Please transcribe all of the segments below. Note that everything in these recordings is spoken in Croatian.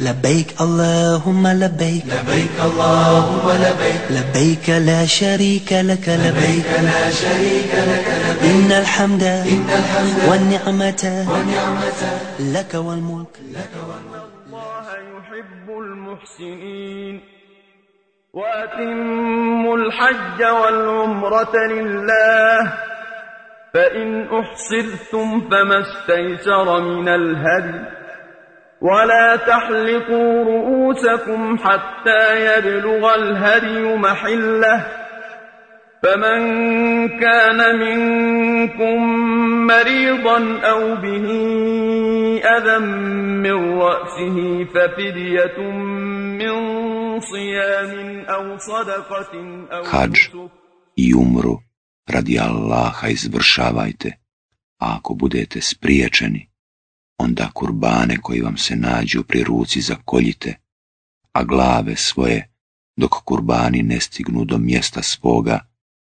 لبيك اللهم لبيك. لبيك اللهم لبيك. لبيك لا شريك لك لبيك. لبيك لا شريك لك لبيك. إن الحمد إن الحمد والنعمة والنعمة لك والملك. الله يحب المحسنين. وأتموا الحج والعمرة لله. فإن أحصرتم فما استيسر من الهدي. ولا تحلقوا رؤوسكم حتى يبلغ الهدي محله فمن كان منكم مريضا أو به أذى من رأسه ففدية من صيام أو صدقة أو Hadž نسك. i umru. Radi Allaha izvršavajte, a ako budete spriječeni, onda kurbane koji vam se nađu pri ruci zakoljite, a glave svoje, dok kurbani ne stignu do mjesta svoga,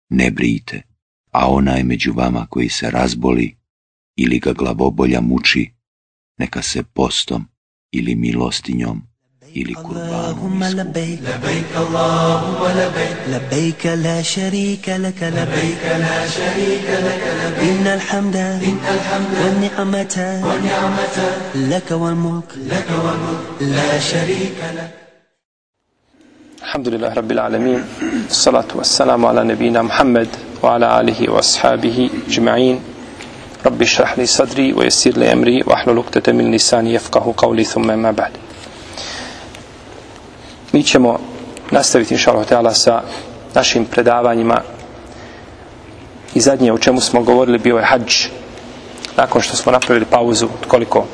ne brijte, a onaj među vama koji se razboli ili ga glavobolja muči, neka se postom ili milostinjom ili kurbanom اللهم. لبيك. لبيك اللهم لبيك. لبيك لا شريك لك لبيك. لبيك لا شريك لك لبيك. إن الحمد إن الحمد والنعمة والنعمة لك والملك. لك والملك. لا شريك لك. الحمد لله رب العالمين. الصلاة والسلام على نبينا محمد وعلى آله وأصحابه أجمعين. رب اشرح لي صدري ويسر لي أمري واحلل عقدة من لساني يفقه قولي ثم ما بعد. Mi ćemo nastaviti inša Allah ta'ala sa našim predavanjima. I zadnje o čemu smo govorili bio je hađ. Nakon što smo napravili pauzu koliko?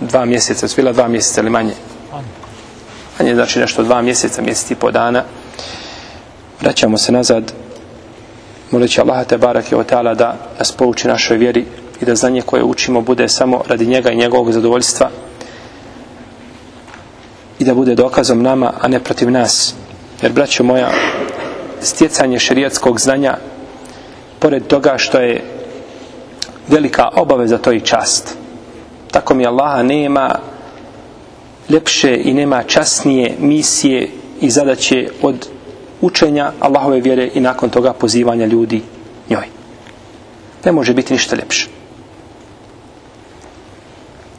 Dva mjeseca, svila dva mjeseca ili manje? Manje znači nešto dva mjeseca, mjesec i po dana. Vraćamo se nazad moleći Allaha te barak i o ta'ala da nas pouči našoj vjeri i da znanje koje učimo bude samo radi njega i njegovog zadovoljstva i da bude dokazom nama, a ne protiv nas. Jer, braćo moja, stjecanje šerijatskog znanja, pored toga što je velika obaveza, to i čast. Tako mi Allaha nema ljepše i nema časnije misije i zadaće od učenja Allahove vjere i nakon toga pozivanja ljudi njoj. Ne može biti ništa ljepše.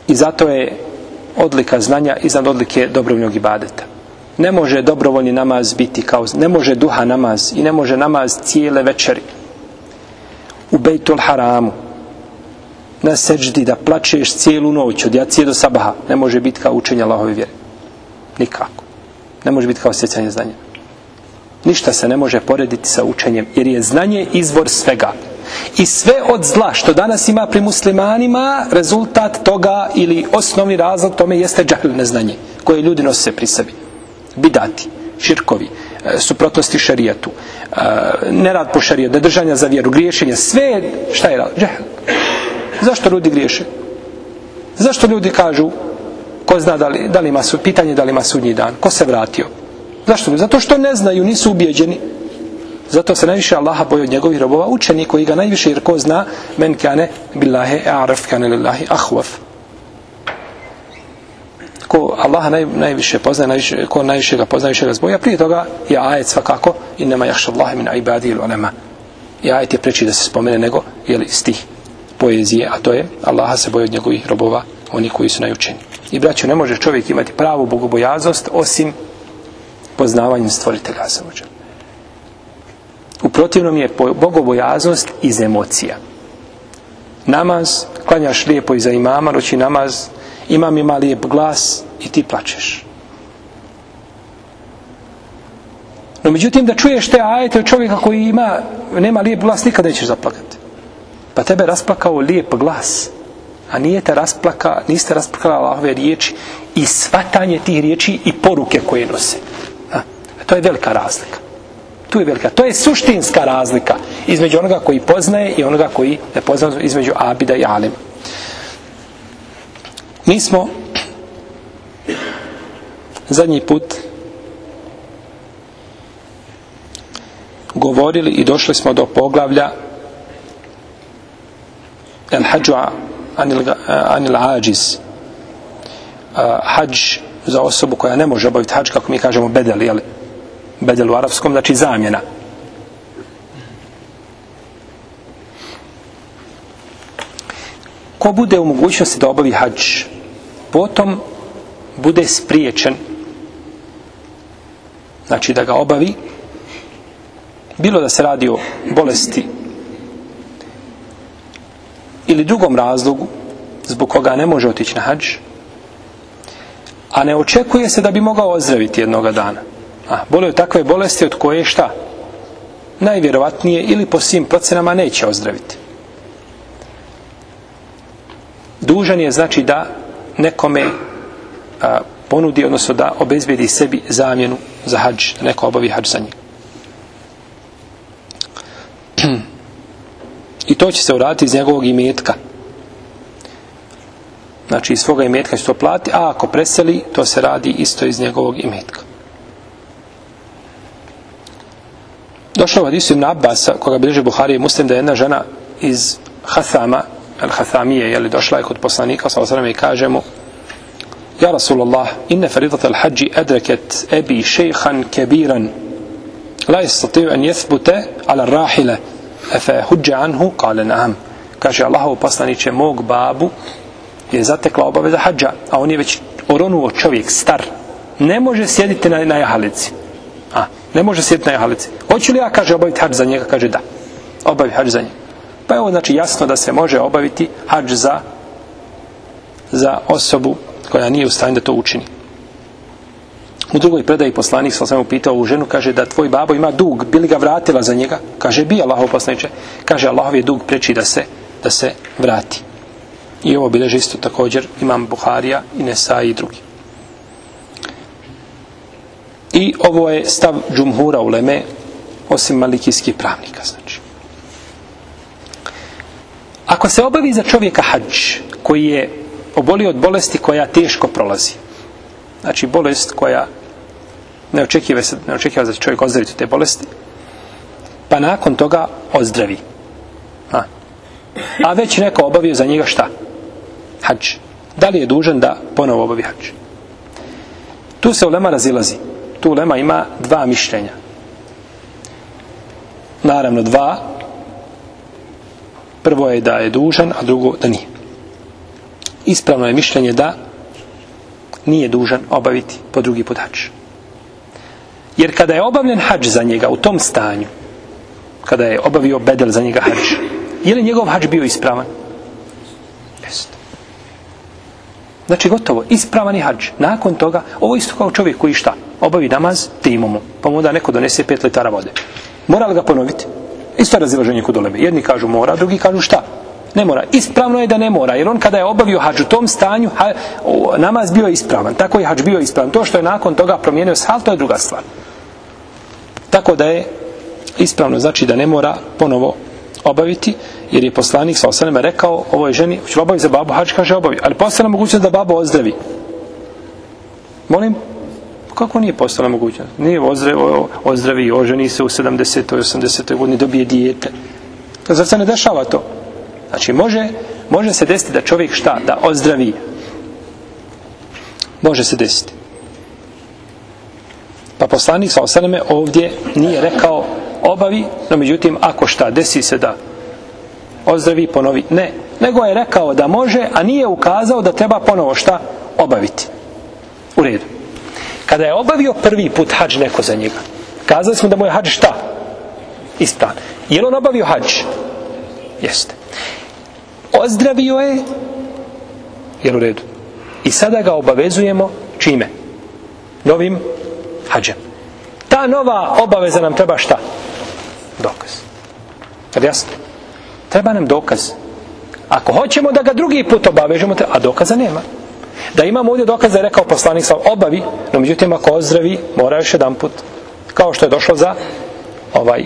I zato je odlika znanja iznad odlike dobrovoljnog ibadeta. Ne može dobrovoljni namaz biti kao, ne može duha namaz i ne može namaz cijele večeri. U Bejtul Haramu, na seđdi da plačeš cijelu noć od jacije do sabaha, ne može biti kao učenje Allahove vjere. Nikako. Ne može biti kao stjecanje znanja. Ništa se ne može porediti sa učenjem, jer je znanje izvor svega. I sve od zla što danas ima pri muslimanima, rezultat toga ili osnovni razlog tome jeste džahl neznanje, koje ljudi nose pri sebi. Bidati, širkovi, e, suprotnosti šarijatu, e, nerad po šarijatu, nedržanja za vjeru, griješenje, sve, šta je razlog? Džahl. Zašto ljudi griješe? Zašto ljudi kažu, ko zna da li, da li ima su, pitanje da li ima sudnji dan, ko se vratio? Zašto? Zato što ne znaju, nisu ubijeđeni. Zato se najviše Allaha boji od njegovih robova učeni koji ga najviše, jer ko zna, men kane billahi a'raf kane lillahi ahwaf. Ko Allaha naj, najviše poznaje, najviše, ko najviše ga poznaje, najviše ga zboja, prije toga je ajet svakako, i nema jahša Allahi min ibadi ili ulema. I ajet je da se spomene nego, jeli, stih poezije, a to je Allaha se boji od njegovih robova, oni koji su najučeni. I braćo, ne može čovjek imati pravu bogobojaznost osim poznavanjem stvoritelja Azzawajal. U protivnom je bogobojaznost iz emocija. Namaz, klanjaš lijepo iza imama, noći namaz, imam ima lijep glas i ti plačeš. No međutim da čuješ te ajete od čovjeka koji ima, nema lijep glas, nikad nećeš zaplakati. Pa tebe rasplakao lijep glas, a nije te rasplaka, niste rasplakali Allahove riječi i svatanje tih riječi i poruke koje nose. A, to je velika razlika. Tu je velika. To je suštinska razlika između onoga koji poznaje i onoga koji ne poznaje između Abida i Alima. Mi smo zadnji put govorili i došli smo do poglavlja el hađu anil, anil ađiz hađ za osobu koja ne može obaviti hađ kako mi kažemo bedel, jeli? Bedel u arapskom, znači zamjena. Ko bude u mogućnosti da obavi hađ potom bude spriječen znači da ga obavi bilo da se radi o bolesti ili drugom razlogu zbog koga ne može otići na hađ a ne očekuje se da bi mogao ozdraviti jednoga dana a bolje takve bolesti od koje šta najvjerovatnije ili po svim procenama neće ozdraviti dužan je znači da nekome a, ponudi, odnosno da obezbedi sebi zamjenu za hađ, da neko obavi hađ za njeg. I to će se uraditi iz njegovog imetka. Znači iz svoga imetka će to plati, a ako preseli, to se radi isto iz njegovog imetka. Došlo u Hadisu Ibn Abbasa, koga bilježe Buhari i Muslim, da je jedna žena iz Hathama, Al-Hathamije, je li došla je kod poslanika, sa osrame i kaže mu, Ja Rasulallah, inne faridat al-hađi adreket ebi šejhan kebiran, la istatiju an jethbute ala rahile, efe huđe anhu, kale naam. Kaže, Allahov poslaniće, mog babu je zatekla obaveza hađa, a on je već oronuo čovjek, star. Ne može sjediti na, na jahalici. A, ne može sjediti na jahalici. Hoću li ja, kaže, obaviti hađ za njega? Kaže, da. Obavi hađ za njega. Pa je ovo znači jasno da se može obaviti hađ za, za osobu koja nije u stanju da to učini. U drugoj predaji poslanik sam sam upitao u ženu, kaže da tvoj babo ima dug, bili ga vratila za njega? Kaže, bi Allahov poslaniče. Kaže, Allahov je dug preči da se, da se vrati. I ovo bileže isto također imam Buharija i Nesa i drugi. I ovo je stav džumhura u Leme, osim malikijskih pravnika, znači. Ako se obavi za čovjeka hađ, koji je obolio od bolesti koja teško prolazi, znači bolest koja ne očekiva se, ne očekiva da će čovjek ozdraviti te bolesti, pa nakon toga ozdravi. A, a već neko obavio za njega šta? Hađ. Da li je dužan da ponovo obavi hađ? Tu se ulema razilazi. Tu ulema ima dva mišljenja. Naravno dva, prvo je da je dužan, a drugo da nije. Ispravno je mišljenje da nije dužan obaviti po drugi hađ. Jer kada je obavljen hađ za njega u tom stanju, kada je obavio bedel za njega hađ, je li njegov hađ bio ispravan? Jest. Znači gotovo, ispravan je hađ. Nakon toga, ovo isto kao čovjek koji šta? Obavi namaz timomu, pa mu da neko donese pet litara vode. Mora li ga ponoviti? Isto razilaženje kod oleme. Jedni kažu mora, drugi kažu šta? Ne mora. Ispravno je da ne mora, jer on kada je obavio hađ u tom stanju, ha, o, namaz bio ispravan. Tako je hađ bio ispravan. To što je nakon toga promijenio shal, to je druga stvar. Tako da je ispravno, znači da ne mora ponovo obaviti, jer je poslanik sa osanema rekao ovoj ženi, ću obaviti za babu hađ, kaže obavi, ali postane mogućnost da babo ozdravi. Molim? Kako nije postala mogućnost? Nije ozdravi, oženi se u 70. 80. godini, dobije dijete. Zar se ne dešava to? Znači, može, može se desiti da čovjek šta? Da ozdravi. Može se desiti. Pa poslanik sa osaneme ovdje nije rekao obavi, no međutim, ako šta, desi se da ozdravi, ponovi. Ne, nego je rekao da može, a nije ukazao da treba ponovo šta obaviti. U redu. Kada je obavio prvi put hađ neko za njega, kazali smo da mu je hađ šta? Ispravan. Je li on obavio hađ? Jeste. Ozdravio je, je u redu. I sada ga obavezujemo čime? Novim hađem. Ta nova obaveza nam treba šta? Dokaz. Kad jasno? Treba nam dokaz. Ako hoćemo da ga drugi put obavežemo, a dokaza nema. Da imamo ovdje dokaz da je rekao poslanik sa obavi, no međutim ako ozdravi, mora još jedan put. Kao što je došlo za ovaj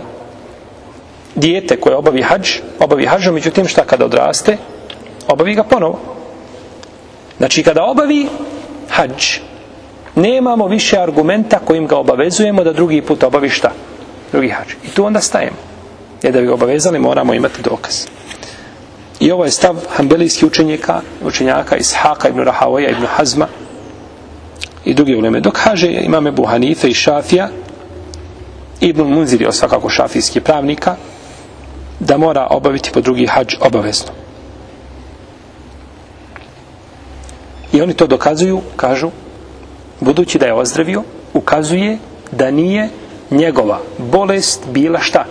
dijete koje obavi hađ, obavi hađ, no međutim šta kada odraste, obavi ga ponovo. Znači kada obavi hađ, Nemamo više argumenta kojim ga obavezujemo da drugi put obavi šta? Drugi hađ. I tu onda stajemo. Jer da bi obavezali moramo imati dokaz. I ovo je stav hambelijskih učenjaka, učenjaka iz Haka ibn Rahavoja ibn Hazma i drugi uleme. Dok kaže imame Ebu Hanife i Šafija, Ibn Munzir je svakako šafijski pravnika, da mora obaviti po drugi hađ obavezno. I oni to dokazuju, kažu, budući da je ozdravio, ukazuje da nije njegova bolest bila šta?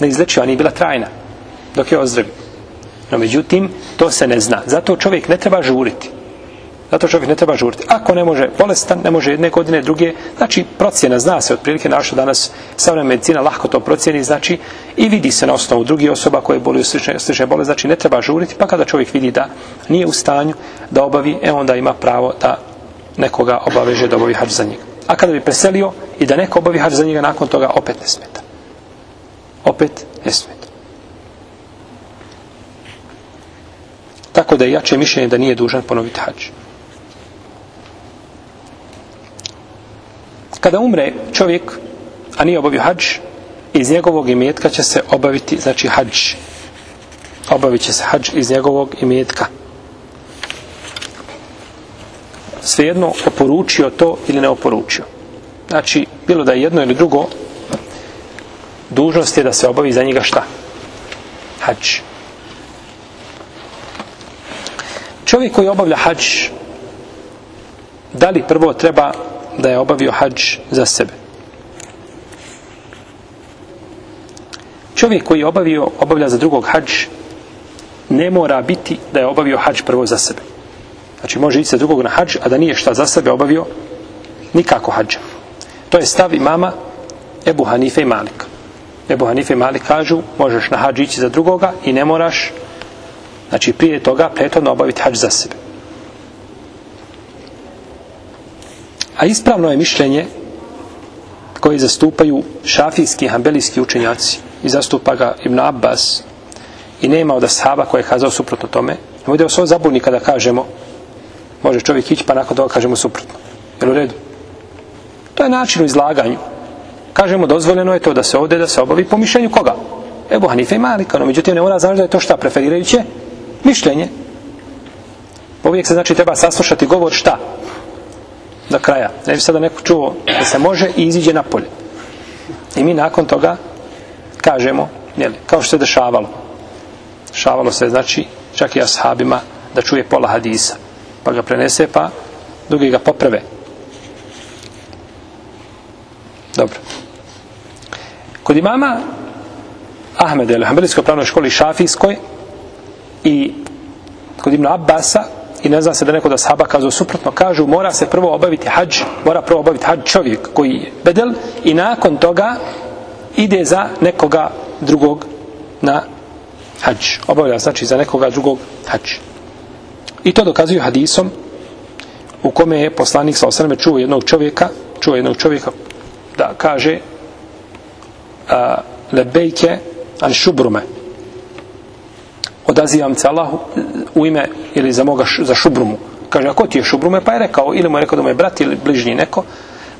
Neizlečiva, nije bila trajna, dok je ozdravio. No međutim, to se ne zna. Zato čovjek ne treba žuriti. Zato čovjek ne treba žuriti. Ako ne može bolestan, ne može jedne godine, druge, znači procjena zna se otprilike naša danas savremena medicina lahko to procjeni, znači i vidi se na osnovu drugih osoba koje boluju slične, slične bole, znači ne treba žuriti, pa kada čovjek vidi da nije u stanju da obavi, e onda ima pravo da nekoga obaveže da obavi hađ za njega. A kada bi preselio i da neko obavi hađ za njega, nakon toga opet ne smeta. Opet ne smeta. Tako da je jače mišljenje da nije dužan ponoviti hađ. Kada umre čovjek, a nije obavio hađ, iz njegovog imetka će se obaviti, znači hađ. Obavit će se hađ iz njegovog imetka. Svejedno oporučio to ili ne oporučio. Znači, bilo da je jedno ili drugo, dužnost je da se obavi za njega šta? Hađ. Čovjek koji obavlja hađ, da li prvo treba da je obavio hađ za sebe. Čovjek koji je obavio, obavlja za drugog hađ, ne mora biti da je obavio hađ prvo za sebe. Znači može ići za drugog na hađ, a da nije šta za sebe obavio nikako hađa. To je stav imama Ebu Hanife i Malika. Ebu Hanife i Malik kažu, možeš na hađ ići za drugoga i ne moraš, znači prije toga prethodno obaviti hađ za sebe. A ispravno je mišljenje koje zastupaju šafijski i hambelijski učenjaci i zastupa ga Ibn Abbas i nema od ashaba koje je kazao suprotno tome. Da je ovo zabuni kada kažemo može čovjek ići pa nakon toga kažemo suprotno. Jel u redu? To je način u izlaganju. Kažemo dozvoljeno je to da se ovdje da se obavi po mišljenju koga? Ebu Hanife i Malika, no međutim ne mora znaš da je to šta preferirajuće mišljenje. Uvijek se znači treba saslušati govor šta? do kraja. Ne bi sada neko čuo da se može i iziđe napolje. I mi nakon toga kažemo, jeli, kao što se dešavalo. Dešavalo se, znači, čak i ashabima da čuje pola hadisa. Pa ga prenese, pa drugi ga poprave. Dobro. Kod imama Ahmed ili Hanbelijskoj pravnoj školi Šafijskoj i kod Ibn Abbasa i ne zna se da neko da sahaba kazao suprotno, kažu mora se prvo obaviti hađ, mora prvo obaviti hađ čovjek koji je bedel i nakon toga ide za nekoga drugog na hađ. Obavlja znači za nekoga drugog hađ. I to dokazuju hadisom u kome je poslanik sa osrme čuo jednog čovjeka, čuo jednog čovjeka da kaže a, lebejke an šubrume odazivam se Allahu u ime ili za moga za šubrumu. Kaže, a ko ti je šubrume? Pa je rekao, ili mu je rekao da mu je brat ili bližnji neko.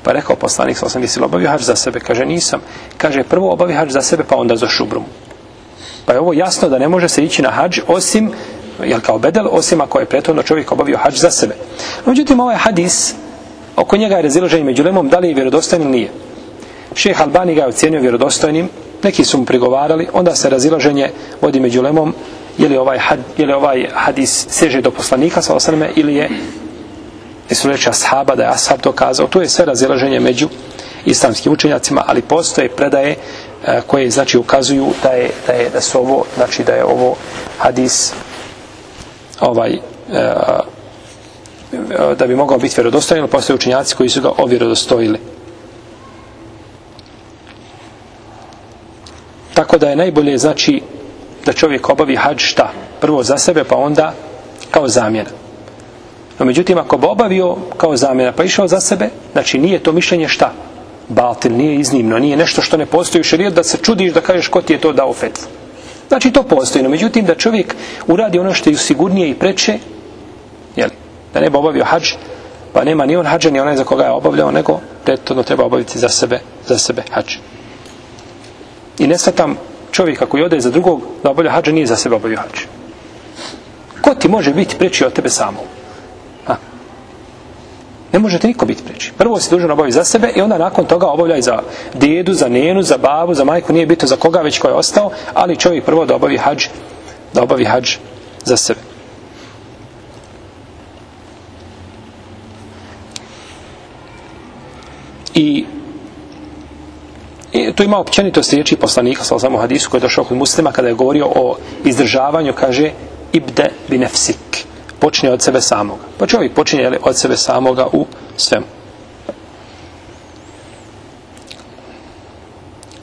Pa je rekao poslanik, sam mislil, obavio hađ za sebe. Kaže, nisam. Kaže, prvo obavi hađ za sebe, pa onda za šubrumu. Pa je ovo jasno da ne može se ići na hađ osim, jel kao bedel, osim ako je prethodno čovjek obavio hađ za sebe. Međutim, ovaj hadis, oko njega je raziloženje među lemom, da li je vjerodostojan ili nije. Šeh Albani ga je ocjenio vjerodostojnim, neki su mu prigovarali, onda se razilaženje vodi među lemom, je li ovaj, had, je li ovaj hadis seže do poslanika sa osrme ili je jesu reći ashaba da je ashab to kazao je sve razilaženje među islamskim učenjacima ali postoje predaje e, koje znači ukazuju da je, da je da su ovo znači da je ovo hadis ovaj e, da bi mogao biti vjerodostojan postoje učenjaci koji su ga ovjerodostojili. Tako da je najbolje znači da čovjek obavi hađ šta? Prvo za sebe, pa onda kao zamjena. No, međutim, ako bi obavio kao zamjena, pa išao za sebe, znači nije to mišljenje šta? Baltil, nije iznimno, nije nešto što ne postoji u da se čudiš da kažeš ko ti je to dao fetvu. Znači to postoji, no međutim da čovjek uradi ono što je sigurnije i preče, jeli, da ne bi obavio hađ, pa nema ni on hađa, ni onaj za koga je obavljao, nego prethodno treba obaviti za sebe, za sebe hađ. I ne tam čovjeka koji ode za drugog da obavlja hađa, nije za sebe obavio hađ. Ko ti može biti preći od tebe samog? Ha? Ne možete niko biti preći. Prvo si dužan obaviti za sebe i onda nakon toga obavljaj za dedu, za nenu, za babu, za majku, nije bitno za koga već ko je ostao, ali čovjek prvo da obavi hađ, da obavi hađ za sebe. I tu ima općenitost riječi poslanika, sa samo hadisu koji je došao kod muslima kada je govorio o izdržavanju, kaže ibde binefsik. Počinje od sebe samoga. Pa čovjek počinje jeli, od sebe samoga u svemu.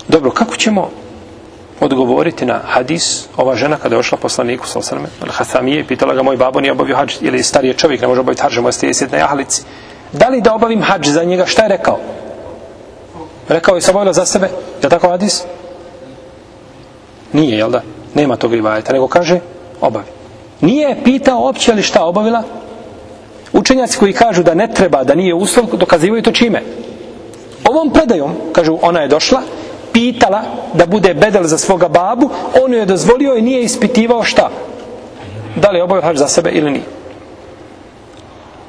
Dobro, kako ćemo odgovoriti na hadis ova žena kada je ošla poslaniku sa osrme Al-Hathamije i pitala ga moj babo nije obavio hađ ili stariji čovjek ne može obaviti hađ može sjeti na jahalici da li da obavim hađ za njega šta je rekao rekao je obavila za sebe je tako hadis? Nije jel da? Nema tog rivajeta nego kaže obavi. Nije pitao opće li šta obavila? Učenjaci koji kažu da ne treba da nije uslov dokazivaju to čime? Ovom predajom kažu ona je došla pitala da bude bedel za svoga babu, on je dozvolio i nije ispitivao šta. Da li je obavio hađ za sebe ili nije.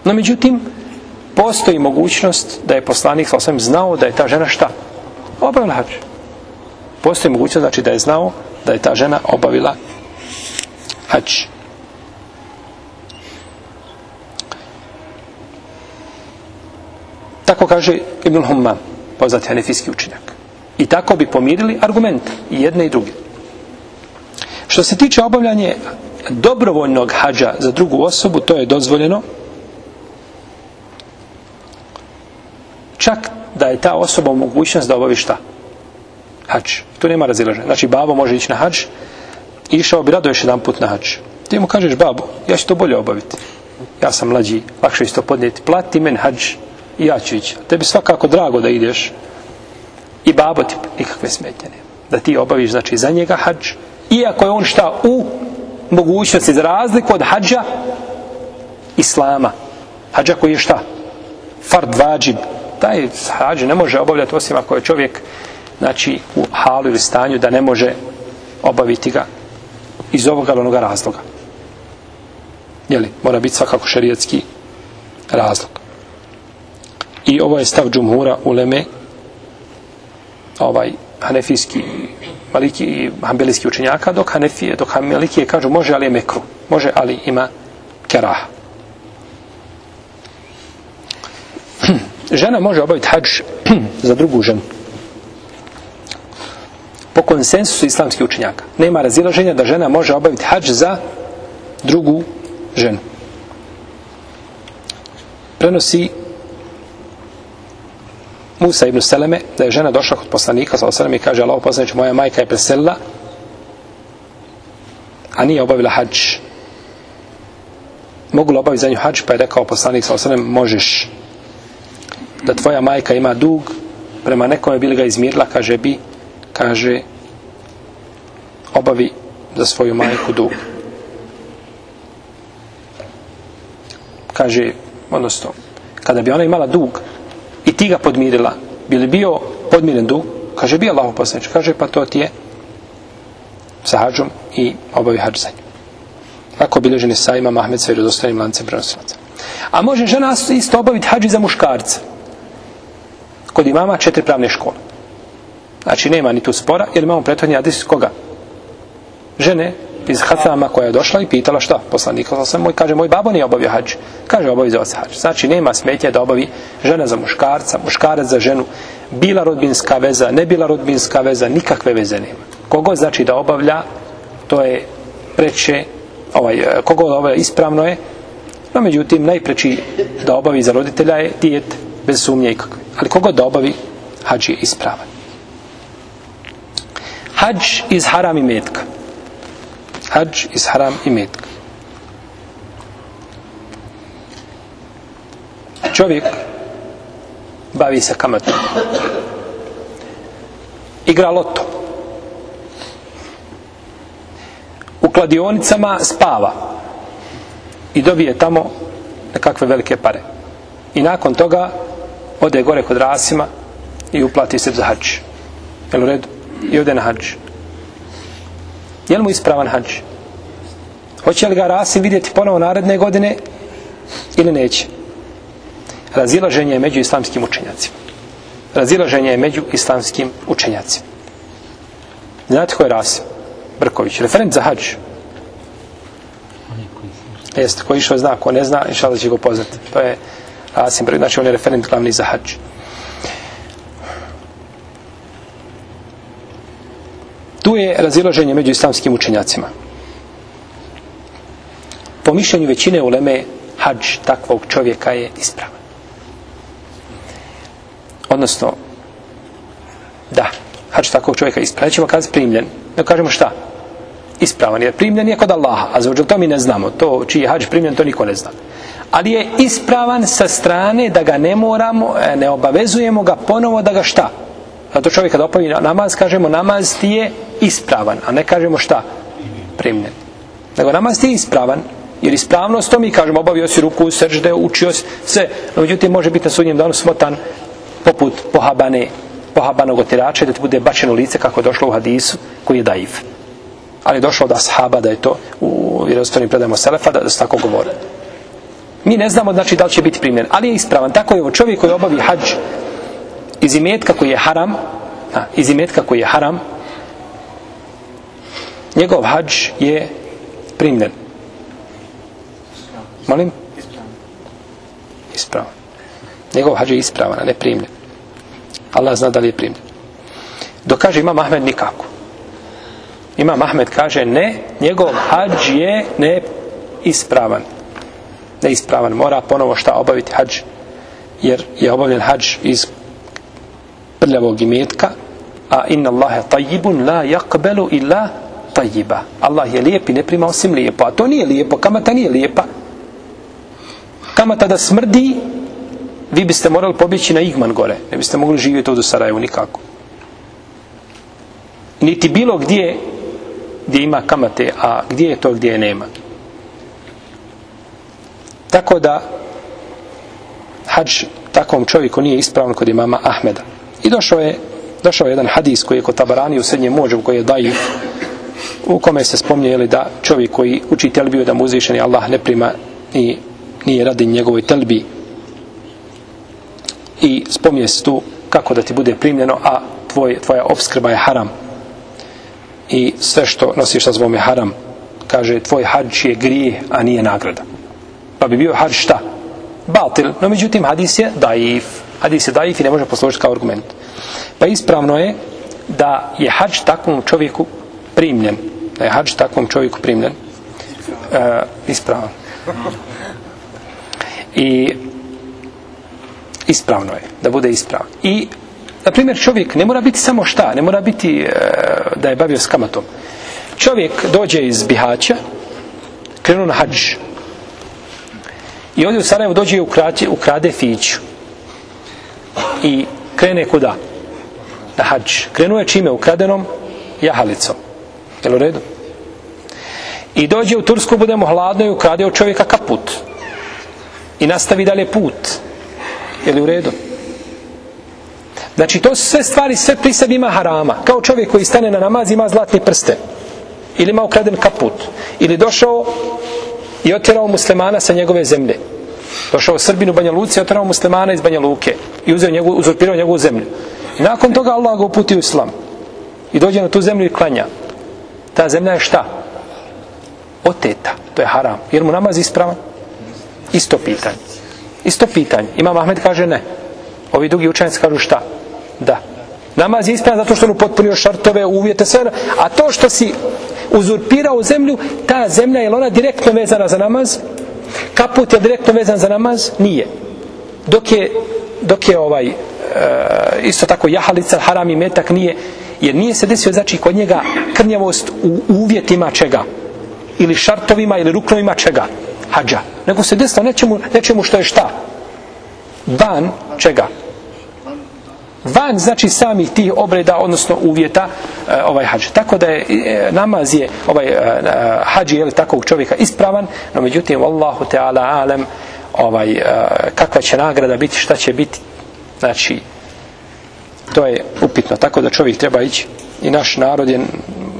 No međutim, postoji mogućnost da je poslanik sa znao da je ta žena šta? Obavila hađ. Postoji mogućnost znači da je znao da je ta žena obavila hađ. Tako kaže Ibn Humma, poznati hanefijski učinjak. I tako bi pomirili argumente i jedne i druge. Što se tiče obavljanje dobrovoljnog hađa za drugu osobu, to je dozvoljeno čak da je ta osoba u mogućnost da obavi šta? Hađ. Tu nema razilaženja. Znači, babo može ići na hađ i išao bi rado još jedan put na hađ. Ti mu kažeš, babo, ja ću to bolje obaviti. Ja sam mlađi, lakše isto podnijeti. Plati men hađ i ja ću ići. Tebi svakako drago da ideš i babo ti nikakve smetnje. Da ti obaviš znači za njega hađ, iako je on šta u mogućnosti za razliku od hađa islama. Hađa koji je šta? Fard vađib. Taj hađ ne može obavljati osim ako je čovjek znači u halu ili stanju da ne može obaviti ga iz ovoga ili onoga razloga. Jeli, mora biti svakako šerijetski razlog. I ovo je stav džumhura u Leme ovaj hanefijski maliki i učenjaka dok hanefije, dok hameliki kažu može ali je mekru može ali ima keraha žena može obaviti hađ za drugu ženu po konsensusu islamskih učenjaka nema razilaženja da žena može obaviti hađ za drugu ženu prenosi Musa ibn Seleme, da je žena došla kod poslanika, sa i kaže, Allah poslanić, moja majka je preselila, a nije obavila hađ. Mogu li obaviti za nju hađ? Pa je rekao poslanik, sa možeš da tvoja majka ima dug, prema nekome bili ga izmirila, kaže bi, kaže, obavi za svoju majku dug. Kaže, odnosno, kada bi ona imala dug, i ti ga podmirila, bi li bio podmiren dug? Kaže, bi Allah poslanič. Kaže, pa to ti je sa hađom i obavi hađ za nju. Ako bilježeni sa ima Mahmed sa vjerozostanim lancem prenosilaca. A može žena isto obaviti hađi za muškarca. Kod imama četiri pravne škole. Znači, nema ni tu spora, jer imamo prethodni adis koga? Žene iz Hatama koja je došla i pitala šta? Poslanik sam moj kaže moj babo nije obavio hađ. Kaže obavi za hađ. Znači nema smetnje da obavi žena za muškarca, muškarac za ženu. Bila rodbinska veza, ne bila rodbinska veza, nikakve veze nema. Kogo znači da obavlja, to je preče, ovaj, kogo obavlja ispravno je, no međutim najpreći da obavi za roditelja je dijet bez sumnje ikakve. Ali kogo da obavi, hađ je ispravan. Hađ iz haram i metka hađ iz haram i metka. Čovjek bavi se kamatom. Igra loto. U kladionicama spava. I dobije tamo nekakve velike pare. i nakon toga ode gore kod Rasima i uplati se za hađ. Jel u redu? I ode na hađ. Je li mu ispravan hađ? Hoće li ga Rasim vidjeti ponovo naredne godine ili neće? Razilaženje je među islamskim učenjacima. Razilaženje je među islamskim učenjacima. Znate ko je Rasim? Brković. Referent za hađ. Jeste, ko išao zna, ko ne zna, inša da će ga poznati. To je Brković, znači on je referent glavni za hađ. Tu je razilaženje među islamskim učenjacima. Po mišljenju većine uleme, hađ takvog čovjeka je ispravan. Odnosno, da, hađ takvog čovjeka je ispravan. Nećemo kazati primljen. Ne kažemo šta? Ispravan, jer primljen je kod Allaha. A za to mi ne znamo. To čiji je hađ primljen, to niko ne zna. Ali je ispravan sa strane da ga ne moramo, e, ne obavezujemo ga ponovo da ga šta? Zato čovjek kad opavi namaz, kažemo namaz ti je ispravan, a ne kažemo šta? Primljen. Nego namaz ti je ispravan, jer ispravnost to mi kažemo, obavio si ruku, sržde, učio si sve. No, međutim, može biti na sudnjem danu smotan poput pohabane, pohabanog otirača da ti bude bačeno lice kako je došlo u hadisu koji je daif. Ali je došlo da sahaba da je to u vjerozstavnim predajama Selefa da, da se tako govore. Mi ne znamo znači da li će biti primjen, ali je ispravan. Tako je ovo čovjek koji obavi hađ iz imetka koji je haram, a, iz imetka koji je haram, njegov hađ je primljen. Molim? Ispravan. Njegov hađ je ispravan, a ne primljen. Allah zna da li je primljen. Dok kaže ima Mahmed nikako. Ima Mahmed kaže ne, njegov hađ je ne ispravan. Neispravan. Mora ponovo šta obaviti hađ. Jer je obavljen hađ iz prljavog imetka, a inna Allahe tajibun la jakbelu illa tajiba. Allah je lijep i ne prima osim lijepo. A to nije lijepo, kamata nije lijepa. Kamata da smrdi, vi biste morali pobjeći na Igman gore. Ne biste mogli živjeti ovdje u Sarajevu nikako. Niti bilo gdje gdje ima kamate, a gdje je to gdje je nema. Tako da hađ takvom čovjeku nije ispravno kod imama Ahmeda. I došao je, došao je jedan hadis koji je kod Tabarani u srednjem mođu koji je daju u kome se spominje da čovjek koji uči telbiju da mu uzvišeni Allah ne prima i nije radi njegovoj telbi. I spominje se tu kako da ti bude primljeno a tvoj, tvoja obskrba je haram. I sve što nosiš sa zvom je haram. Kaže tvoj hađ je grije a nije nagrada pa bi bio hađ šta? Batil, no međutim hadis je daif. Hadis je daif i ne može poslužiti kao argument. Pa ispravno je da je hađ takvom čovjeku primljen. Da je hađ takvom čovjeku primljen. E, ispravno. I ispravno je da bude ispravno i na primjer čovjek ne mora biti samo šta ne mora biti e, da je bavio s kamatom. Čovjek dođe iz Bihaća krenu na hađ i ovdje u Sarajevo dođe i ukrade, ukrade fiću. I krene kuda? Na hađ. Krenuo je čime? Ukradenom jahalicom. Jel u redu? I dođe u Tursku budemo hladno i ukrade od čovjeka kaput. I nastavi dalje put. Jel u redu? Znači to sve stvari sve pri sebi ima harama. Kao čovjek koji stane na namaz ima zlatni prste ili ima ukraden kaput. Ili došao i otjerao muslimana sa njegove zemlje. Došao Srbinu Banja Luci otjerao muslimana iz Banja Luke i uzeo njegu, uzurpirao njegovu zemlju. I nakon toga Allah ga uputi u islam i dođe na tu zemlju i klanja. Ta zemlja je šta? oteta, to je haram. Jer mu namaz ispravan? Isto pitanje. Isto pitanje, Imam Ahmed kaže ne. Ovi drugi učenici kažu šta? da. Namaz je ispravan zato što on upotpunio šartove, uvjete, sve a to što si uzurpirao zemlju ta zemlja je ona direktno vezana za namaz? Kaput je direktno vezan za namaz? Nije. Dok je, dok je ovaj e, isto tako jahalica haram i metak nije jer nije se desio znači kod njega krnjavost u uvjetima čega? Ili šartovima ili ruknovima čega? Hađa nego se desilo nečemu, nečemu što je šta? Van čega van znači samih tih obreda odnosno uvjeta e, ovaj hađ tako da je e, namaz je ovaj e, hađ je li takvog čovjeka ispravan no međutim Allahu Teala alem ovaj, e, kakva će nagrada biti, šta će biti. Znači, to je upitno. Tako da čovjek treba ići i naš narod je,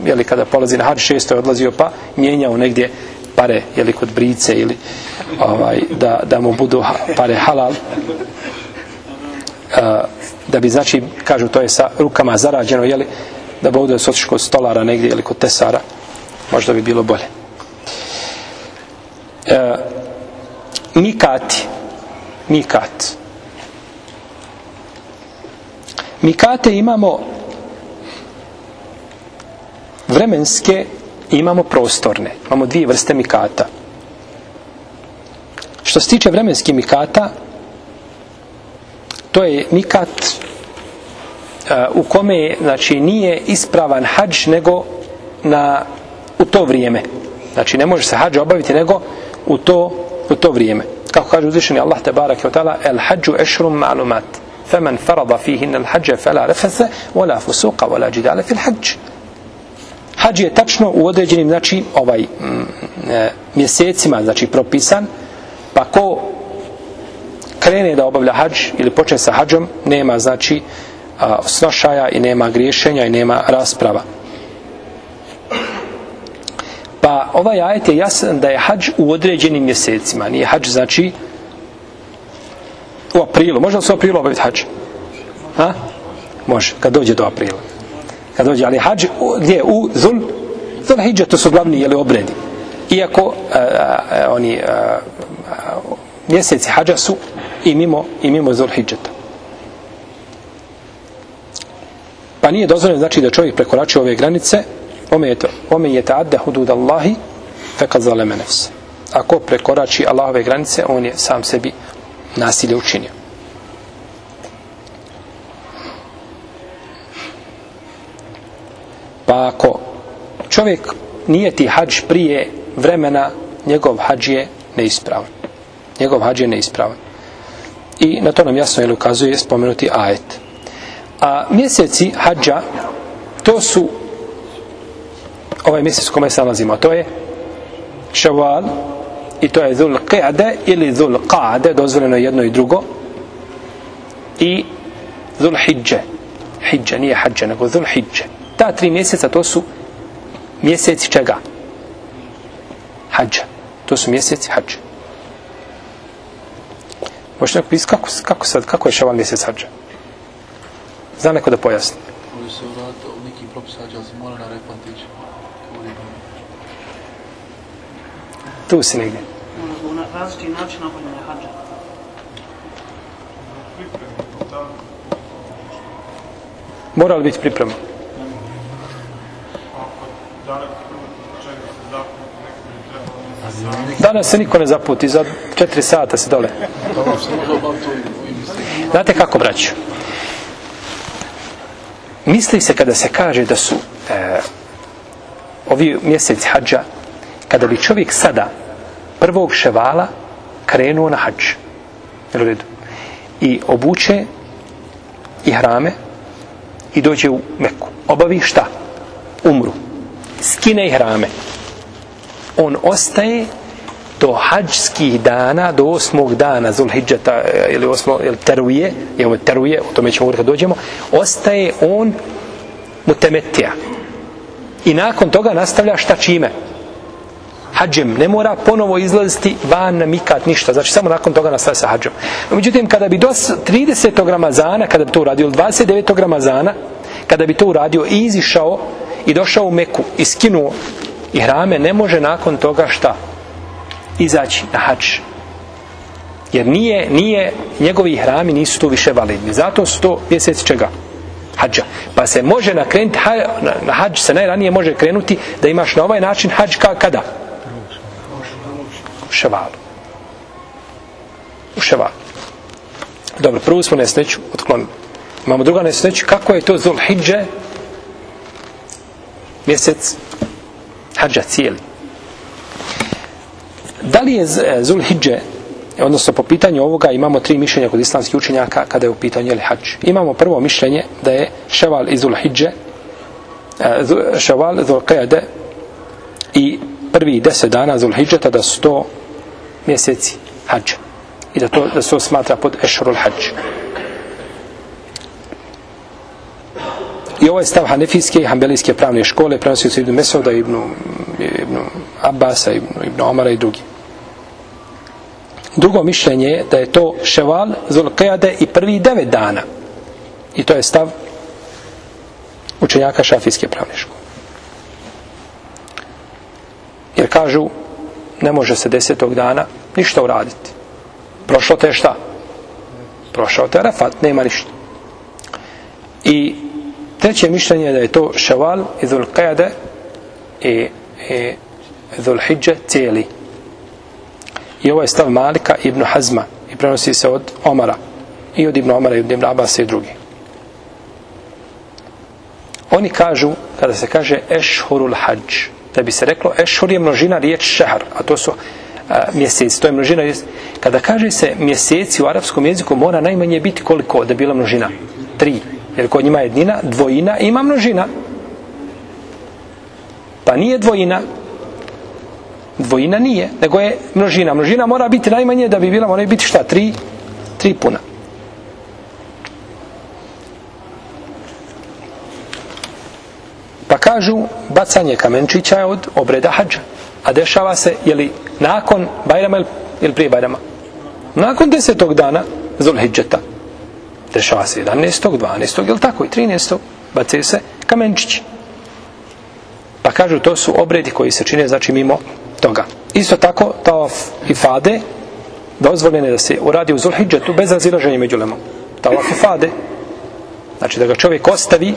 jeli, kada polazi na hađ šesto je odlazio pa mijenjao negdje pare, jeli, kod brice ili ovaj, da, da mu budu pare halal. Da bi, znači, kažu, to je sa rukama zarađeno, jeli, da bude otišao kod stolara negdje ili kod tesara, možda bi bilo bolje. E, mikati, mikat. Mikate imamo vremenske imamo prostorne. Imamo dvije vrste mikata. Što se tiče vremenskih mikata, to je mikat uh, u kome znači nije ispravan hadž nego na u to vrijeme. Znači ne može se hadž obaviti nego u to u to vrijeme. Kako kaže uzvišeni Allah te barake taala el hadžu ešrum ma'lumat. فمن فرض فيهن الحج فلا رفث ولا فسوق ولا جدال في الحج Hadž je tačno u određenim znači ovaj mm, e, mjesecima znači propisan pa ko krene da obavlja hadž ili počne sa hadžom nema znači snošaja i nema griješenja i nema rasprava. Pa ovaj ajet je jasan da je hadž u određenim mjesecima nije hadž znači u aprilu. Može li se u aprilu obaviti hadž ha? može kad dođe do aprila. Kad dođe, ali hađ gdje? U Zul Zul to su glavni jeli obredi. Iako oni mjeseci hađa su i mimo, i mimo Zul Hidžeta pa nije dozvoljeno znači da čovjek prekorači ove granice ome je to ome je ta'adda hudud Allahi fekad zaleme nefse ako prekorači Allahove granice on je sam sebi nasilje učinio Pa ako čovjek nije ti hađ prije vremena, njegov hađ je neispravan. Njegov hađ je neispravan. I na to nam jasno je ukazuje spomenuti ajet. A mjeseci hađa, to su ovaj mjesec u kome se nalazimo, to je ševal i to je dhul qa'de ili dhul qa'de, dozvoljeno je jedno i drugo i dhul hidže hidže, nije hađa, nego dhul ta tri mjeseca to su mjeseci čega? Hadža. To su mjeseci hadža. Možete neko pisati kako, kako, sad, kako je šaval mjesec hadža? Zna neko da pojasni? Ovdje se vrata u neki propis hađa, ali se mora na imamo. Tu si negdje. Na različiti način obavljanja hađa. Mora li biti priprema? Danas se niko ne zaputi, za četiri sata se dole. Znate kako, braću? Misli se kada se kaže da su e, ovi mjeseci hađa, kada bi čovjek sada prvog ševala krenuo na hađ. I obuče i hrame i dođe u Meku. Obavi šta? Umru. Skine i hrame. On ostaje do hađskih dana, do osmog dana Zulhidžeta e, ili osmo, ili teruje, imamo teruje, o tome ćemo kad dođemo, ostaje on mutemetija. I nakon toga nastavlja šta čime? Hadžem. Ne mora ponovo izlaziti van mikat, ništa. Znači samo nakon toga nastavlja sa. No, međutim, kada bi do 30. Ramazana, kada bi to uradio, ili 29. Ramazana, kada bi to uradio i izišao i došao u Meku i skinuo i hrame, ne može nakon toga šta? Izaći na hađ. Jer nije, nije, njegovi hrami nisu tu više validni. Zato su to mjeseci čega? Hadža. Pa se može nakrenuti, na, hađ se najranije može krenuti da imaš na ovaj način hađ ka, kada? U ševalu. U ševalu. Dobro, prvu smo nesneću otklonili. Imamo druga nesneću. Kako je to Zul Hidže? Mjesec hađa cijeli. Da li je Zul Hidže odnosno po pitanju ovoga imamo tri mišljenja kod islamskih učenjaka kada je u pitanju jeli hađ. Imamo prvo mišljenje da je ševal i Zul Hidže ševal, Zul Qiyade i prvi deset dana Zul Hidžeta da su to mjeseci hađa. i da, to, da se smatra pod ešarul hađ. I ovo je stav Hanefijske i Hanbelijske pravne škole, prenosio se Ibnu Mesoda, Ibnu, Ibnu Abbasa, Ibnu, Ibnu Omara i drugi. Drugo mišljenje je da je to ševal, zulqejade i prvi devet dana. I to je stav učenjaka šafijske pravne škole. Jer kažu, ne može se desetog dana ništa uraditi. Prošlo te šta? Prošao te Arafat, nema ništa. I treće mišljenje je da je to ševal i zulqejade i, i zulhidže cijeli. I ovo je stav Malika ibn Hazma i prenosi se od Omara i od Ibn Omara i od Ibn Abasa i drugi. Oni kažu, kada se kaže ešhurul hađ, da bi se reklo, ešhur je množina riječ šehar, a to su a, mjeseci, to je množina riječ. Kada kaže se mjeseci u arapskom jeziku, mora najmanje biti koliko da bila množina? Tri. Jer kod njima je jednina, dvojina ima množina. Pa nije dvojina, dvojina nije, nego je množina. Množina mora biti najmanje da bi bila, mora biti šta? Tri, tri puna. Pa kažu, bacanje kamenčića je od obreda hađa. A dešava se, je nakon Bajrama ili prije Bajrama? Nakon desetog dana Zulhidžeta. Dešava se 11. 12. ili tako i 13. bacaju se kamenčići. Pa kažu, to su obredi koji se čine, znači mimo toga. Isto tako, tawaf i fade, dozvoljene da se uradi u Zulhidžetu bez razilaženja među lemom. Tawaf i fade, znači da ga čovjek ostavi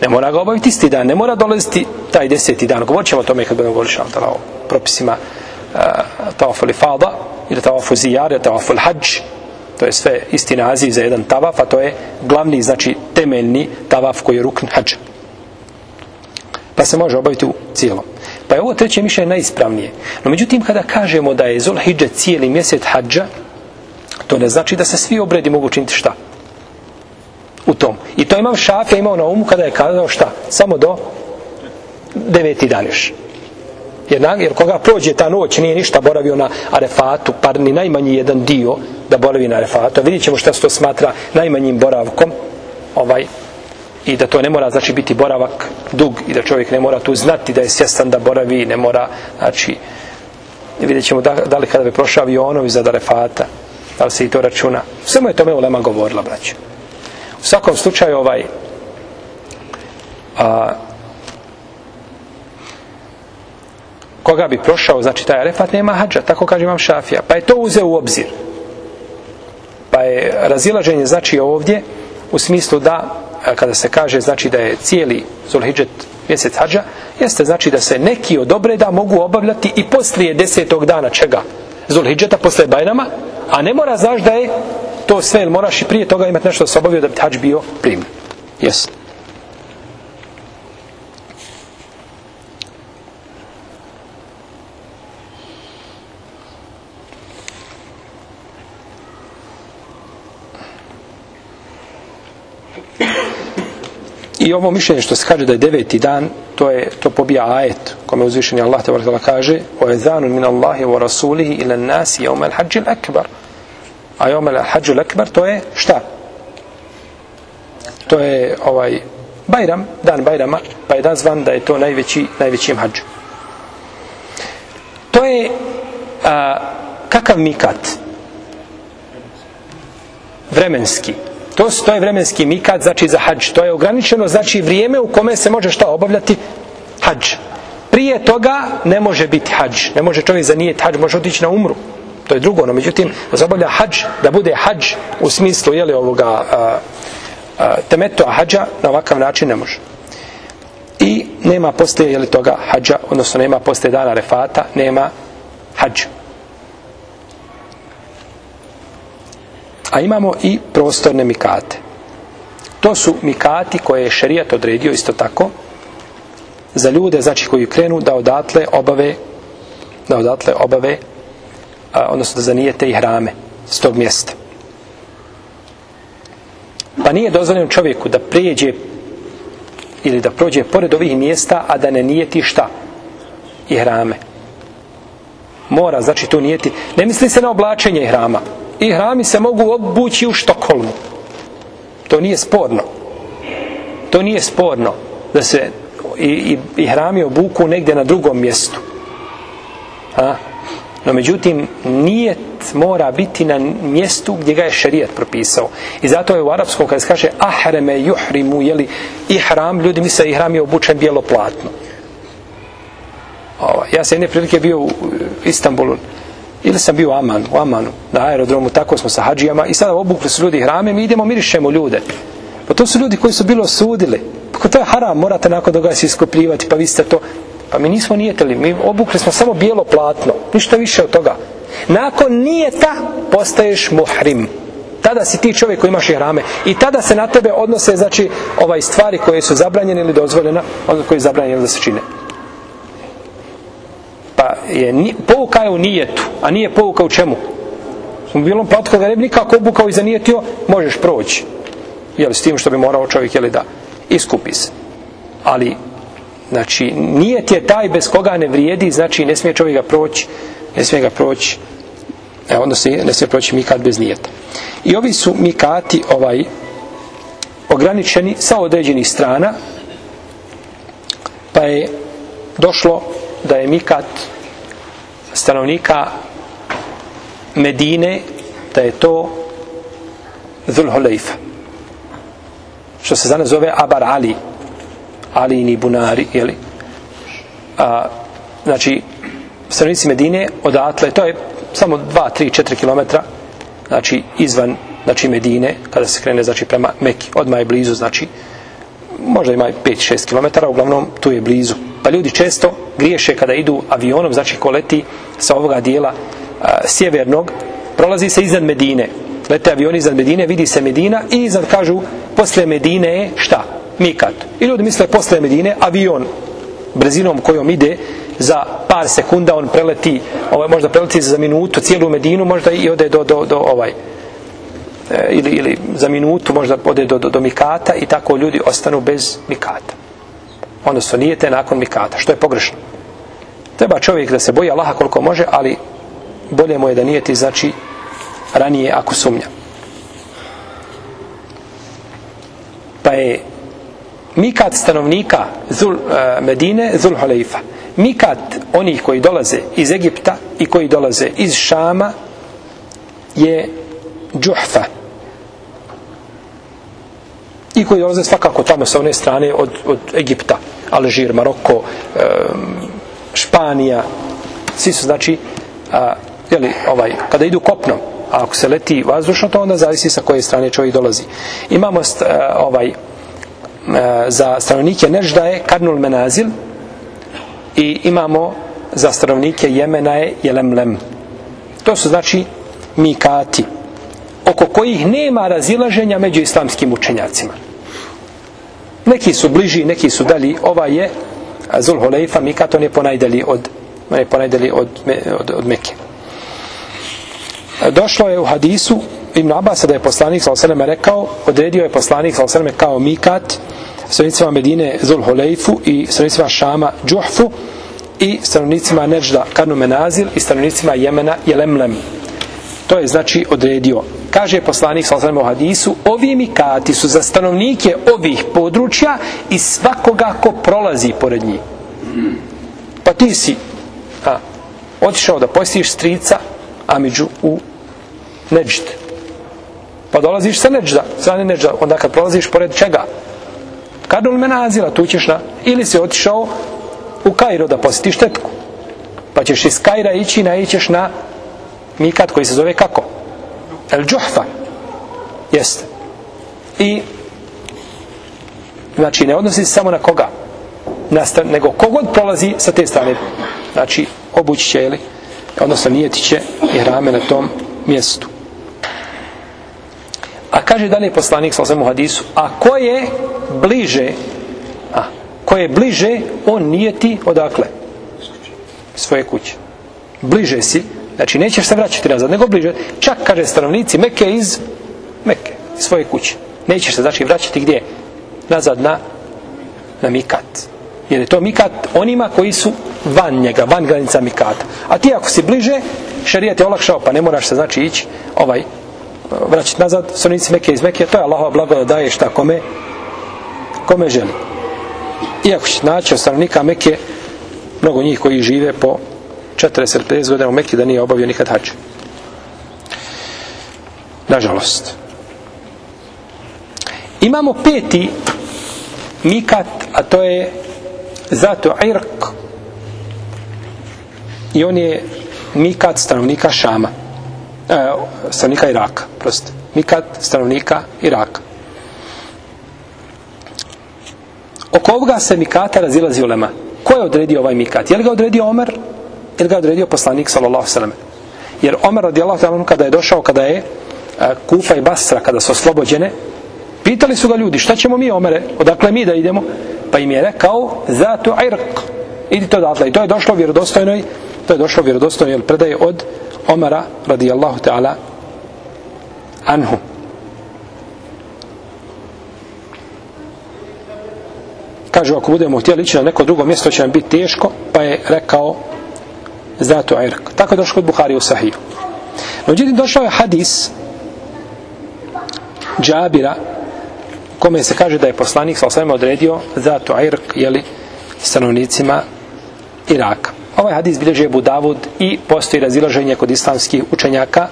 Ne mora ga obaviti isti dan, ne mora dolaziti taj deseti dan. Govorit ćemo o tome kad budemo govorili o propisima uh, li fada ili tavafu zijar ili tavafu li hađ. To je sve isti naziv za jedan tavaf, a to je glavni, znači temeljni tavaf koji je rukn hađa. Pa se može obaviti u cijelom. Pa je ovo treće mišljenje najispravnije. No međutim, kada kažemo da je Zul Hidža cijeli mjesec hađa, to ne znači da se svi obredi mogu činiti šta? u tom. I to imam Šafija imao na umu kada je kazao šta? Samo do deveti dan još. Jer, jer koga prođe ta noć nije ništa boravio na arefatu, par ni najmanji jedan dio da boravi na arefatu. A vidjet ćemo šta se to smatra najmanjim boravkom ovaj, i da to ne mora znači biti boravak dug i da čovjek ne mora tu znati da je svjestan da boravi ne mora znači vidjet ćemo da, da li kada bi prošao avionom iza arefata da li se i to računa mu je tome ulema govorila braće U svakom slučaju ovaj a, koga bi prošao, znači taj arefat nema hađa, tako kaže imam šafija. Pa je to uzeo u obzir. Pa je razilaženje znači ovdje u smislu da kada se kaže znači da je cijeli Zulhidžet mjesec hađa, jeste znači da se neki od obreda mogu obavljati i poslije desetog dana čega? Zulhidžeta, posle Bajrama, a ne mora znaš da je to sve, ili moraš i prije toga imati nešto da se obavio da bi hađ bio primljen. Jes. I ovo mišljenje što se kaže da je deveti dan, to je to pobija ajet kome uzvišeni Allah te kaže: "Wa ezanu min Allahi wa rasulihi ila an-nas yawm al-hajj al-akbar." a jomel hađu lekbar, to je šta? To je ovaj Bajram, dan Bajrama, pa je nazvan da je to najveći, najvećim hađu. To je a, kakav mikat? Vremenski. To, to je vremenski mikat, znači za hađ. To je ograničeno, znači vrijeme u kome se može šta obavljati? Hađ. Prije toga ne može biti hađ. Ne može čovjek zanijeti hađ, može otići na umru. To je drugo, no međutim, zabavlja hađ, da bude hađ u smislu, jeli, ovoga a, a, hađa, na ovakav način ne može. I nema poslije, jeli, toga hađa, odnosno nema poslije dana refata, nema hađ. A imamo i prostorne mikate. To su mikati koje je šerijat odredio isto tako za ljude, znači koji krenu da odatle obave da odatle obave a, odnosno da zanijete i hrame s tog mjesta. Pa nije dozvoljeno čovjeku da prijeđe ili da prođe pored ovih mjesta, a da ne nijeti šta? I hrame. Mora, znači tu nijeti. Ne misli se na oblačenje hrama. I hrami se mogu obući u Štokholmu. To nije sporno. To nije sporno da se i, i, i hrami obuku negdje na drugom mjestu. A? No međutim, nijet mora biti na mjestu gdje ga je šerijat propisao. I zato je u arapskom kada se kaže ahreme juhrimu, jeli ihram, ljudi misle ihram je obučen bijelo platno. Ova, ja sam jedne prilike bio u Istanbulu, ili sam bio u Amanu, u Amanu, na aerodromu, tako smo sa hađijama i sada obukli su ljudi hrame, mi idemo, mirišemo ljude. Pa to su ljudi koji su bilo sudili. Pa to je haram, morate nakon toga se iskopljivati, pa vi ste to... Pa mi nismo nijetili, mi obukli smo samo bijelo platno, ništa više od toga. Nakon nijeta postaješ muhrim. Tada si ti čovjek koji imaš hrame. I tada se na tebe odnose, znači, ovaj stvari koje su zabranjene ili dozvoljene, ono koje je zabranjene da se čine. Pa je, pouka je u nijetu, a nije pouka u čemu? U bilom platu kada ne bi nikako obukao i zanijetio, možeš proći. Jel, s tim što bi morao čovjek, jel, da iskupi se. Ali, znači, nijet je taj bez koga ne vrijedi, znači ne smije čovjek ga proći, ne smije ga proći, e, odnosno ne smije proći mikat bez nijeta. I ovi su mikati ovaj ograničeni sa određenih strana, pa je došlo da je mikat stanovnika Medine, da je to Zulhulejfa. Što se danas zove Abar Ali. Ali ni Bunari, jeli? A, znači, stanovnici Medine odatle, to je samo 2, 3, 4 km znači izvan znači Medine, kada se krene znači prema Meki, odmah je blizu, znači možda ima 5-6 km, uglavnom tu je blizu. Pa ljudi često griješe kada idu avionom, znači ko leti sa ovoga dijela a, sjevernog, prolazi se iznad Medine. Lete avioni iznad Medine, vidi se Medina i iznad kažu, posle Medine je šta? Mikat. I ljudi misle posle Medine avion brzinom kojom ide za par sekunda on preleti, ovaj, možda preleti za minutu cijelu Medinu, možda i ode do, do, do ovaj, e, ili, ili za minutu možda ode do, do, do Mikata i tako ljudi ostanu bez Mikata. Odnosno nijete nakon Mikata, što je pogrešno. Treba čovjek da se boji Allaha koliko može, ali bolje mu je da nijeti, znači, ranije ako sumnja. Pa je mikat stanovnika Zul, uh, Medine Zul Huleifa. Mikat onih koji dolaze iz Egipta i koji dolaze iz Šama je Džuhfa. I koji dolaze svakako tamo sa one strane od, od Egipta. Alžir, Maroko, Španija. Svi su znači a, jeli, ovaj, kada idu kopnom, a ako se leti vazdušno, to onda zavisi sa koje strane čovjek dolazi. Imamo st, a, ovaj, za stanovnike Nežda je Karnul Menazil i imamo za stanovnike Jemena je Jelemlem. To su znači mikati oko kojih nema razilaženja među islamskim učenjacima. Neki su bliži, neki su dalji. Ova je Zul Huleifa, mikat, on je ponajdeli od, on je ponajdeli od, od, od Mekke. Došlo je u hadisu Ibn Abbas da je poslanik s.a.v. rekao, odredio je poslanik s.a.v. kao mikat stanovnicima Medine Zul Hulejfu i stanovnicima Šama Džuhfu i stanovnicima Nežda Karnu Menazil i stanovnicima Jemena Jelemlem. To je znači odredio. Kaže poslanik s.a.v. u hadisu, ovi mikati su za stanovnike ovih područja i svakoga ko prolazi pored njih. Pa ti si a, otišao da postiš strica Amidžu u Neđd. Pa dolaziš sa Neđda, strane Neđda, onda kad prolaziš pored čega? Kadul menazila, tu ćeš na... Ili si otišao u Kajro da posjetiš tetku. Pa ćeš iz Kajra ići na ićeš na mikat koji se zove kako? El Džuhfa. Jeste. I znači ne odnosi se samo na koga? Na stran, nego kogod prolazi sa te strane. Znači obući će, ili, odnosno nijeti će i rame na tom mjestu. A kaže dalje poslanik sa u hadisu, a ko je bliže, a ko je bliže, on nije ti odakle? Svoje kuće. Bliže si, znači nećeš se vraćati nazad, nego bliže. Čak kaže stanovnici Meke iz Meke, svoje kuće. Nećeš se znači vraćati gdje? Nazad na, na Mikat. Jer je to Mikat onima koji su van njega, van granica mikata. A ti ako si bliže, šerijat je olakšao, pa ne moraš se znači ići ovaj vraćati nazad, stanovnici Mekke iz Mekke, to je Allahova blagodat daje šta kome, kome želi. Iako će naći od stanovnika Mekke, mnogo njih koji žive po 40-50 godina u Mekke da nije obavio nikad hađe. Nažalost. Imamo peti mikat, a to je zato Irk i on je mikat stanovnika Šama e, stanovnika Iraka prosto. mikat stanovnika Iraka oko ovoga se mikata razilazi ulema ko je odredio ovaj mikat je li ga odredio Omer ili ga je odredio poslanik sallallahu sallam jer Omer radijallahu sallam kada je došao kada je e, Kufa i Basra kada su oslobođene pitali su ga ljudi šta ćemo mi Omere? Odakle mi da idemo? Pa im je rekao zatu irq. Idite odatle i to je došlo vjerodostojnoj to je došlo vjerodostojno jer predaje od Omara radijallahu ta'ala anhu. Kaže ako budemo htjeli ići na neko drugo mjesto će nam biti teško pa je rekao zatu irq tako je došlo kod Buhari u sahiju međutim došao je hadis Džabira kome se kaže da je poslanik sa odredio zatu irq jeli stanovnicima Iraka Ovaj hadis bilježi Ebu Davud i postoji razilaženje kod islamskih učenjaka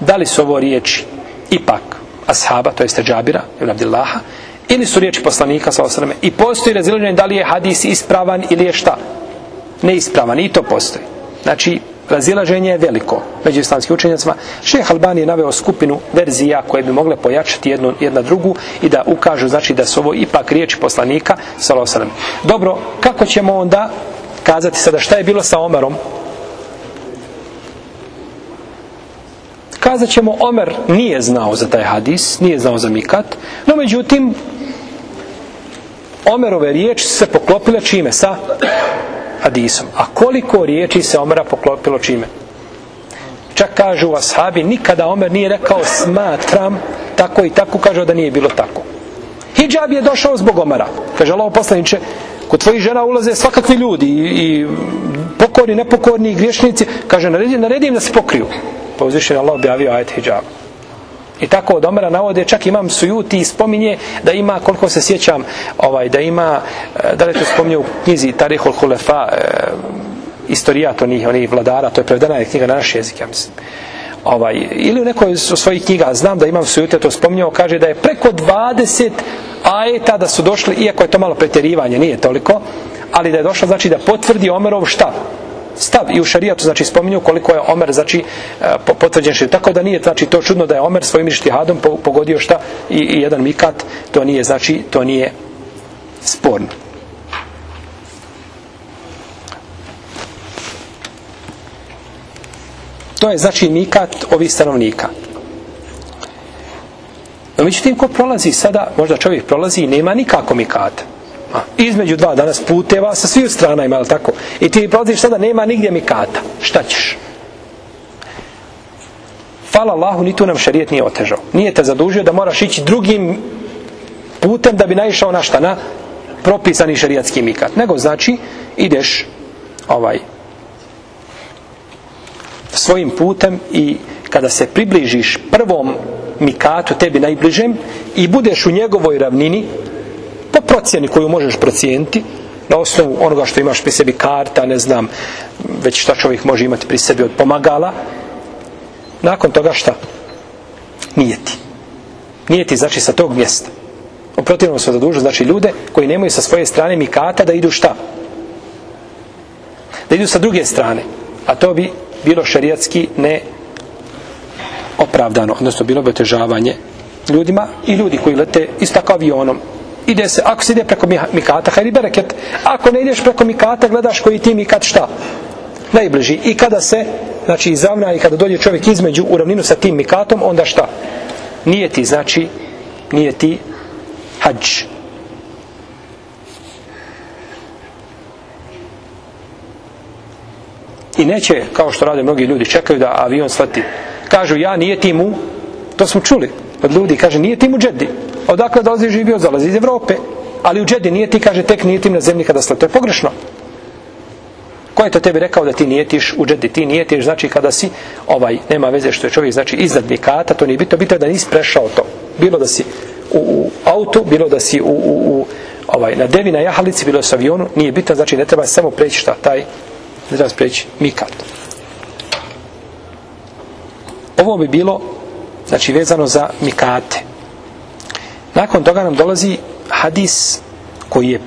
da li su ovo riječi ipak ashaba, to jeste Džabira ili Abdillaha, ili su riječi poslanika sa. I postoji razilaženje da li je hadis ispravan ili je šta? Neispravan. I to postoji. Znači, razilaženje je veliko među islamskim učenjacima. Šeh Albani je naveo skupinu verzija koje bi mogle pojačati jednu, jedna drugu i da ukažu, znači da su ovo ipak riječi poslanika sa osrame. Dobro, kako ćemo onda kazati sada šta je bilo sa Omerom kazat ćemo Omer nije znao za taj hadis nije znao za Mikat no međutim Omerove riječi se poklopile čime sa hadisom. A koliko riječi se Omera poklopilo čime? Čak kažu ashabi nikada Omer nije rekao smatram tako i tako kaže da nije bilo tako. Hijab je došao zbog Omera. Kaže Allah poslaniče kod tvojih žena ulaze svakakvi ljudi i, i pokorni, nepokorni, griješnici. Kaže, naredi, naredi im da se pokriju. Pa uzvišen Allah objavio ajet hijab i tako od Omera navode čak imam sujuti i spominje da ima koliko se sjećam ovaj, da ima e, da li to spominje u knjizi Tarihul Hulefa e, istorijat onih, onih vladara to je prevedena je knjiga na naš jezik ja mislim ovaj, ili u nekoj od svojih knjiga znam da imam sujuti to spominjao kaže da je preko 20 ajeta da su došli, iako je to malo pretjerivanje, nije toliko, ali da je došlo znači da potvrdi Omerov šta? Stav i u šarijatu znači spominju koliko je Omer znači e, potvrđen šir. Tako da nije znači to čudno da je Omer svojim ištihadom pogodio šta i, i jedan mikat, to nije znači to nije sporno. To je znači mikat ovih stanovnika. No međutim, ko prolazi sada, možda čovjek prolazi i nema nikako mikata. Između dva danas puteva, sa svih strana ima, tako? I ti prolaziš sada, nema nigdje mikata. Šta ćeš? Hvala Allahu, ni tu nam šarijet nije otežao. Nije te zadužio da moraš ići drugim putem da bi naišao na šta? Na propisani šarijatski mikat. Nego znači, ideš ovaj svojim putem i kada se približiš prvom mikatu tebi najbližem i budeš u njegovoj ravnini po procjeni koju možeš procijeniti na osnovu onoga što imaš pri sebi karta, ne znam već šta čovjek može imati pri sebi od pomagala nakon toga šta? nijeti nijeti znači sa tog mjesta u protivnom se zadužu znači ljude koji nemaju sa svoje strane mikata da idu šta? da idu sa druge strane a to bi bilo šerijatski ne opravdano, odnosno bilo bi otežavanje ljudima i ljudi koji lete isto avionom. Ide se, ako se ide preko mikata, hajri bereket. Ako ne ideš preko mikata, gledaš koji ti mikat šta? Najbliži. I kada se, znači, izravna i kada dođe čovjek između u ravninu sa tim mikatom, onda šta? Nije ti, znači, nije ti hađ. I neće, kao što rade mnogi ljudi, čekaju da avion sleti kažu ja nije ti mu to smo čuli od ljudi kaže nije ti mu džedi odakle dolazi živio zalazi iz Evrope ali u džedi nije ti kaže tek nije ti na zemlji kada slete to je pogrešno Ko je to tebi rekao da ti nijetiš u džedi? Ti nijetiš, znači kada si, ovaj, nema veze što je čovjek, znači iznad mikata, to nije bitno, bitno da nisi prešao to. Bilo da si u, u autu, bilo da si u, u, u ovaj, na devi, na jahalici, bilo da si u avionu, nije bitno, znači ne treba samo preći šta, taj, ne treba preći mikat. Ovo bi bilo, znači vezano za mikate. Nakon toga nam dolazi hadis koji je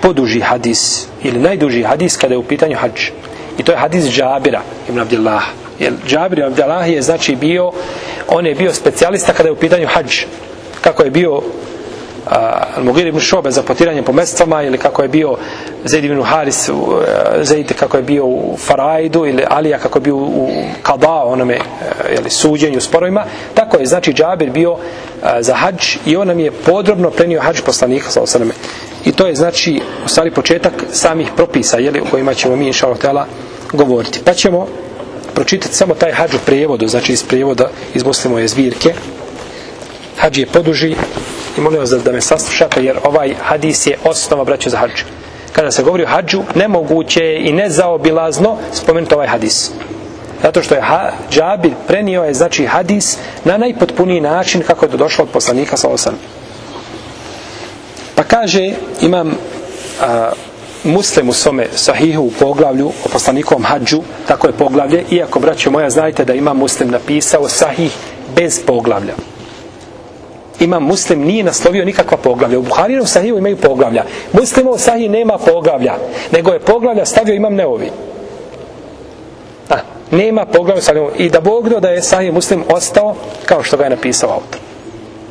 poduži hadis ili najduži hadis kada je u pitanju hađ. I to je hadis Džabira ibn Abdillah. Jer Džabir ibn Abdillah je znači bio, on je bio specijalista kada je u pitanju hađ. Kako je bio Mugir ibn Šobe za potiranje po mestvama ili kako je bio Zaid ibn Haris uh, Zaid kako je bio u Farajdu ili Alija kako je bio u Kada onome uh, jeli, suđenju sporovima. Tako je znači Džabir bio uh, za hađ i on nam je podrobno prenio hađ poslanika sa osaname i to je znači u stvari početak samih propisa jeli, o kojima ćemo mi inša Allah govoriti. Pa ćemo pročitati samo taj hađ u prijevodu znači iz prijevoda iz muslimove zbirke hađ je poduži i molim vas da, da me saslušate jer ovaj hadis je osnova braću za hađu kada se govori o hađu nemoguće je i nezaobilazno spomenuti ovaj hadis. Zato što je Džabir prenio je znači hadis na najpotpuniji način kako je to došlo od poslanika sa osam. Pa kaže imam a, muslim u svome sahihu u poglavlju o poslanikovom hađu tako je poglavlje iako braćo moja znajte da ima muslim napisao sahih bez poglavlja imam muslim nije naslovio nikakva poglavlja. U Buharinom sahiju imaju poglavlja. Muslimov sahih nema poglavlja, nego je poglavlja stavio imam neovi. A, nema poglavlja sa I da Bog da je sahih muslim ostao kao što ga je napisao autor.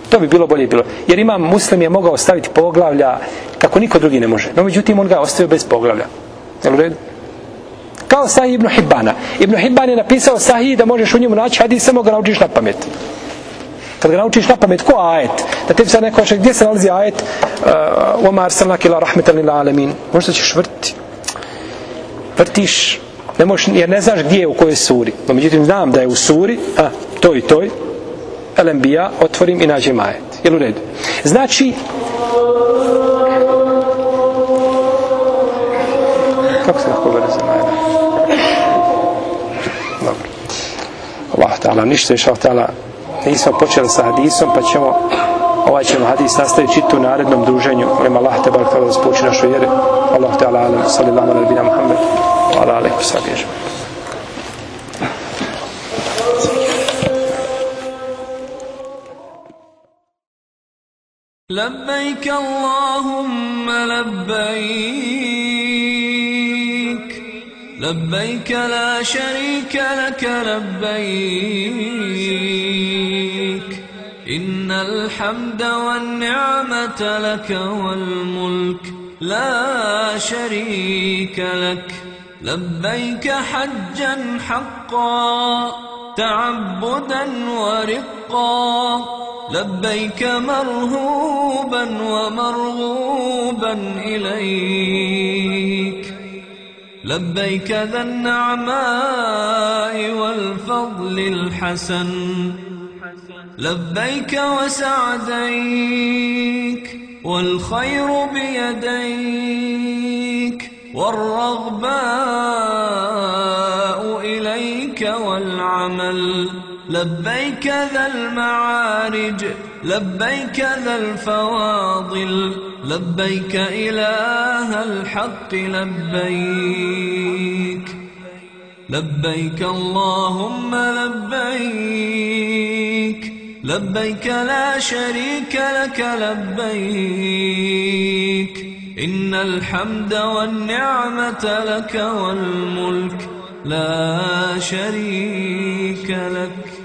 To bi bilo bolje bilo. Jer imam muslim je mogao staviti poglavlja kako niko drugi ne može. No međutim on ga ostavio bez poglavlja. Jel u redu? Kao sahih Ibn Hibbana. Ibn Hibban je napisao sahih da možeš u njemu naći hadis samo ga naučiš na pamet kad ga naučiš na pamet ko ajet? Da tebi sad neko gdje se nalazi ajet? Uh, oma arsalnak ila rahmetan ila alemin možda ćeš vrti. Vrtiš ne možeš, jer ne znaš gdje je u kojoj suri. No međutim znam da je u suri a, toj i toj LMB-a otvorim i nađem ajet. Jel u redu? Znači kako se tako vede za ajet? Dobro. Allah ta'ala ništa inša Allah nismo počeli sa hadisom, pa ćemo ovaj ćemo hadis nastaviti čitu u narednom druženju. Molim Allah te bar kada spuči našu vjeru. Allah te ala alam, sallallahu ala bina Muhammed, ala alaikum sabiježu. لبيك اللهم لبيك لبيك لا شريك لك لبيك. إن الحمد والنعمة لك والملك لا شريك لك. لبيك حجا حقا تعبدا ورقا. لبيك مرهوبا ومرغوبا إليك. لبيك ذا النعماء والفضل الحسن. لبيك وسعديك والخير بيديك والرغباء إليك والعمل. لبيك ذا المعارج لبيك ذا الفواضل لبيك إله الحق لبيك. لبيك اللهم لبيك لبيك لا شريك لك لبيك. إن الحمد والنعمة لك والملك لا شريك لك.